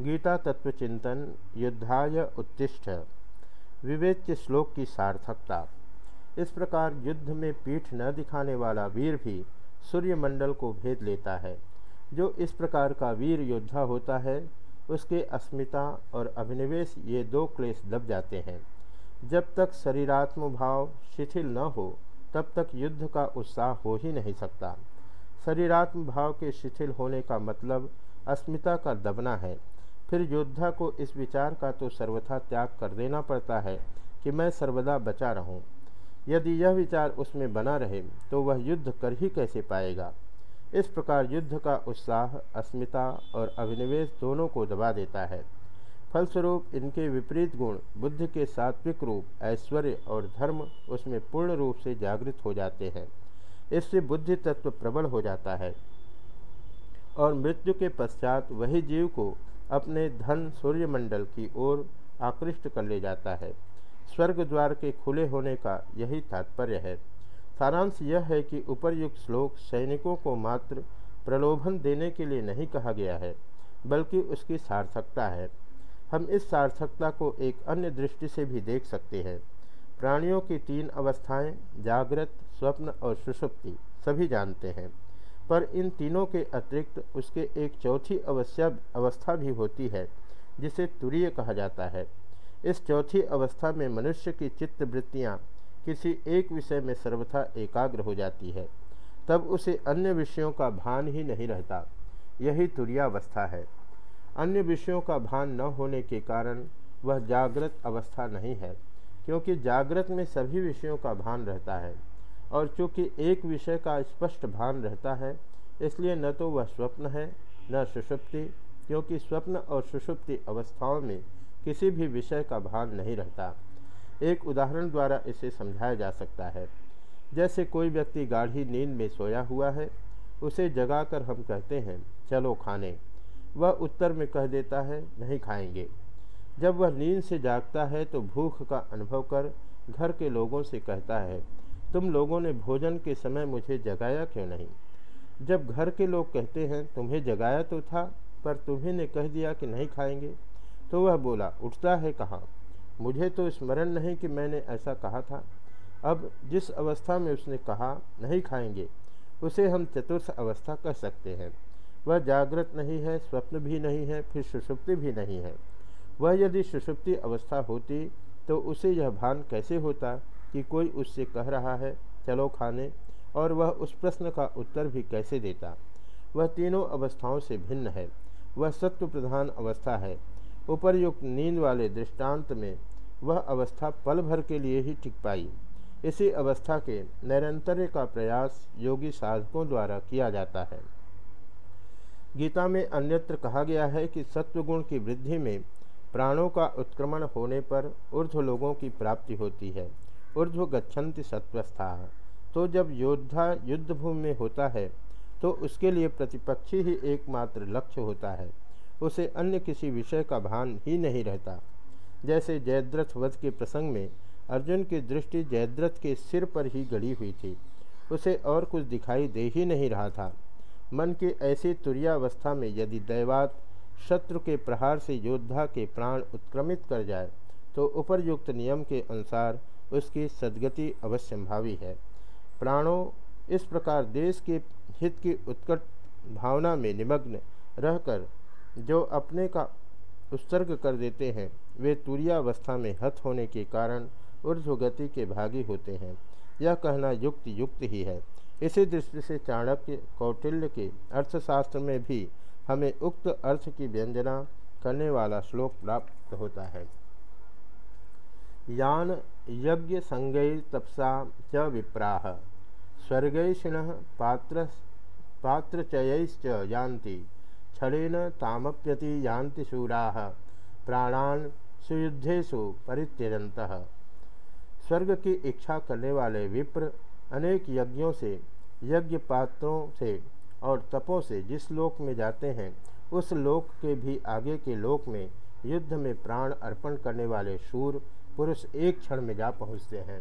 गीता तत्व चिंतन युद्धाय उत्तिष्ठ। विवेच्य श्लोक की सार्थकता। इस प्रकार युद्ध में पीठ न दिखाने वाला वीर भी सूर्यमंडल को भेद लेता है। जो इस प्रकार का वीर योद्धा होता है, उसके अस्मिता और अभिनिवेश ये दो क्लेश दब जाते हैं। जब तक शरीरात्म भाव शिथिल न हो, तब तक युद्ध का उत्साह हो ही नहीं सकता। शरीरात्म भाव के शिथिल होने का मतलब अस्मिता का दबना है। फिर योद्धा को इस विचार का तो सर्वथा त्याग कर देना पड़ता है कि मैं सर्वदा बचा रहूँ। यदि यह विचार उसमें बना रहे तो वह युद्ध कर ही कैसे पाएगा? इस प्रकार युद्ध का उत्साह, अस्मिता और अभिनिवेश दोनों को दबा देता है। फलस्वरूप इनके विपरीत गुण, बुद्ध के सात्विक रूप, ऐश्वर्य और धर्म उसमें पूर्ण रूप से जागृत हो जाते हैं। इससे बुद्धि तत्व प्रबल हो जाता है और मृत्यु के पश्चात वही जीव को अपने धन सूर्यमंडल की ओर आकृष्ट कर ले जाता है। स्वर्ग द्वार के खुले होने का यही तात्पर्य है। सारांश यह है कि उपरयुक्त श्लोक सैनिकों को मात्र प्रलोभन देने के लिए नहीं कहा गया है, बल्कि उसकी सार्थकता है। हम इस सार्थकता को एक अन्य दृष्टि से भी देख सकते हैं। प्राणियों की तीन अवस्थाएँ, जागृत, स्वप्न और सुषुप्ति, सभी जानते हैं। पर इन तीनों के अतिरिक्त उसके एक चौथी अवस्था अवस्था भी होती है, जिसे तुरीय कहा जाता है। इस चौथी अवस्था में मनुष्य की चित्त वृत्तियाँ किसी एक विषय में सर्वथा एकाग्र हो जाती है। तब उसे अन्य विषयों का भान ही नहीं रहता। यही तुरियावस्था है। अन्य विषयों का भान न होने के कारण वह जागृत अवस्था नहीं है, क्योंकि जागृत में सभी विषयों का भान रहता है। और चूँकि एक विषय का स्पष्ट भान रहता है, इसलिए न तो वह स्वप्न है, न सुषुप्ति, क्योंकि स्वप्न और सुषुप्ति अवस्थाओं में किसी भी विषय का भान नहीं रहता। एक उदाहरण द्वारा इसे समझाया जा सकता है। जैसे कोई व्यक्ति गाढ़ी नींद में सोया हुआ है, उसे जगाकर हम कहते हैं, चलो खाने। वह उत्तर में कह देता है, नहीं खाएँगे। जब वह नींद से जागता है तो भूख का अनुभव कर घर के लोगों से कहता है तुम लोगों ने भोजन के समय मुझे जगाया क्यों नहीं? जब घर के लोग कहते हैं, तुम्हें जगाया तो था, पर तुम्हें ने कह दिया कि नहीं खाएँगे? तो वह बोला, उठता है कहाँ? मुझे तो स्मरण नहीं कि मैंने ऐसा कहा था। अब जिस अवस्था में उसने कहा, नहीं खाएँगे, उसे हम चतुर्थ अवस्था कह सकते हैं। वह जागृत नहीं है, स्वप्न भी नहीं है, फिर सुषुप्ति भी नहीं है। वह यदि सुषुप्ति अवस्था होती तो उसे यह भान कैसे होता? कि कोई उससे कह रहा है, चलो खाने। और वह उस प्रश्न का उत्तर भी कैसे देता? वह तीनों अवस्थाओं से भिन्न है। वह सत्व प्रधान अवस्था है। उपरयुक्त नींद वाले दृष्टांत में वह अवस्था पल भर के लिए ही टिक पाई। इसी अवस्था के निरंतर का प्रयास योगी साधकों द्वारा किया जाता है। गीता में अन्यत्र कहा गया है कि सत्वगुण की वृद्धि में प्राणों का उत्क्रमण होने पर ऊर्ध्व लोगों की प्राप्ति होती है। ऊर्ध्व गच्छन्ति सत्वस्था तो जब योद्धा युद्ध भूमि में होता है तो उसके लिए प्रतिपक्षी ही एकमात्र लक्ष्य होता है। उसे अन्य किसी विषय का भान ही नहीं रहता। जैसे जयद्रथ वध के प्रसंग में अर्जुन की दृष्टि जयद्रथ के सिर पर ही गड़ी हुई थी। उसे और कुछ दिखाई दे ही नहीं रहा था। मन की ऐसी तुरियावस्था में यदि दैवात शत्रु के प्रहार से योद्धा के प्राण उत्क्रमित कर जाए तो उपरयुक्त नियम के अनुसार उसकी सदगति अवश्यंभावी है। प्राणों, इस प्रकार देश के हित की उत्कट भावना में निमग्न रहकर जो अपने का उत्सर्ग कर देते हैं, वे तुरियावस्था में हत होने के कारण ऊर्ध्वगति के भागी होते हैं। यह कहना युक्त युक्त ही है। इसी दृष्टि से चाणक्य कौटिल्य के अर्थशास्त्र में भी हमें उक्त अर्थ की व्यंजना करने वाला श्लोक प्राप्त होता है। यान यज्ञ तपसा च विप्राह। स्वर्गैषिण पात्र पात्रचयैश्च यान्ति। छड़ेन तामप्यति यान्ति शूरा। प्राणान सुयुद्धेशु परित्यजंत स्वर्ग की इच्छा करने वाले विप्र अनेक यज्ञों से यज्ञ पात्रों से और तपों से जिस लोक में जाते हैं, उस लोक के भी आगे के लोक में युद्ध में प्राण अर्पण करने वाले शूर पुरुष एक क्षण में जा पहुँचते हैं।